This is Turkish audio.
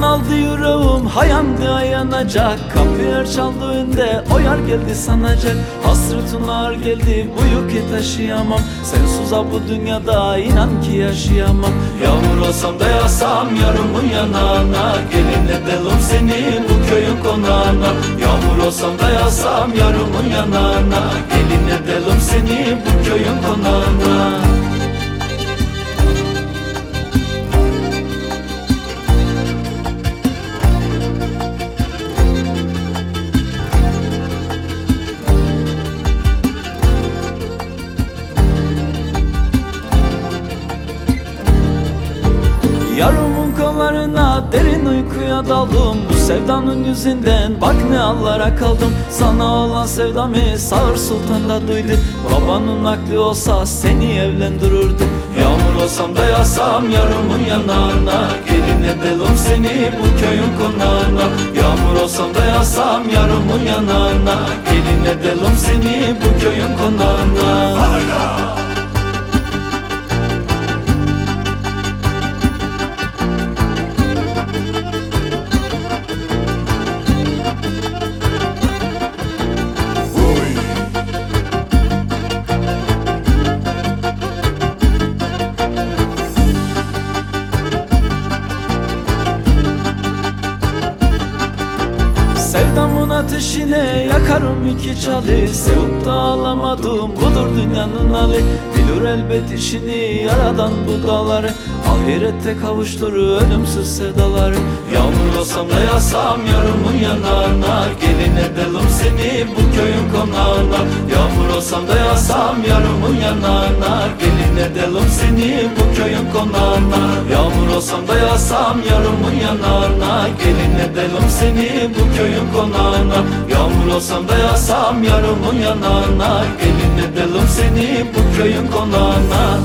Duman aldı yüreğim hayandı ayanacak. Kapılar çaldı önde o yar geldi sanacak. Hasretin ağır geldi bu yükü taşıyamam. Sensiz bu dünyada inan ki yaşayamam. Yağmur olsam da yasam yarımın yanağına. Gelin edelim seni bu köyün konağına. Yağmur olsam da yasam yarımın yanağına Yarımın kollarına derin uykuya daldım. Bu sevdanın yüzünden bak ne hallara kaldım. Sana olan sevdamı sağır sultanda duydu. Babanın aklı olsa seni evlendirirdi. Yağmur olsam da yasam yarımın yanağına. Gelin edelim seni bu köyün konağına. Yağmur olsam da yasam yarımın yanağına. Gelin edelim seni bu köyün konağına ateşine yakarım iki çalı. Sevip de ağlamadım budur dünyanın hali. Bilir elbet işini yaradan bu dağları. Ahirette kavuşturur ölümsüz sevdaları Yağmur olsam da yasam yarımın yanağına. Gelin edelim seni bu köyün konağına. Yağmur olsam da yasam yarımın yanağına. Gelin edelim seni bu köyün konağına. Yağmur olsam da yasam yarımın yanağına. Gelin edelim seni bu köyün konağına. Yağmur olsam da yasam yarımın yanağına. Gelin edelim seni bu köyün konağına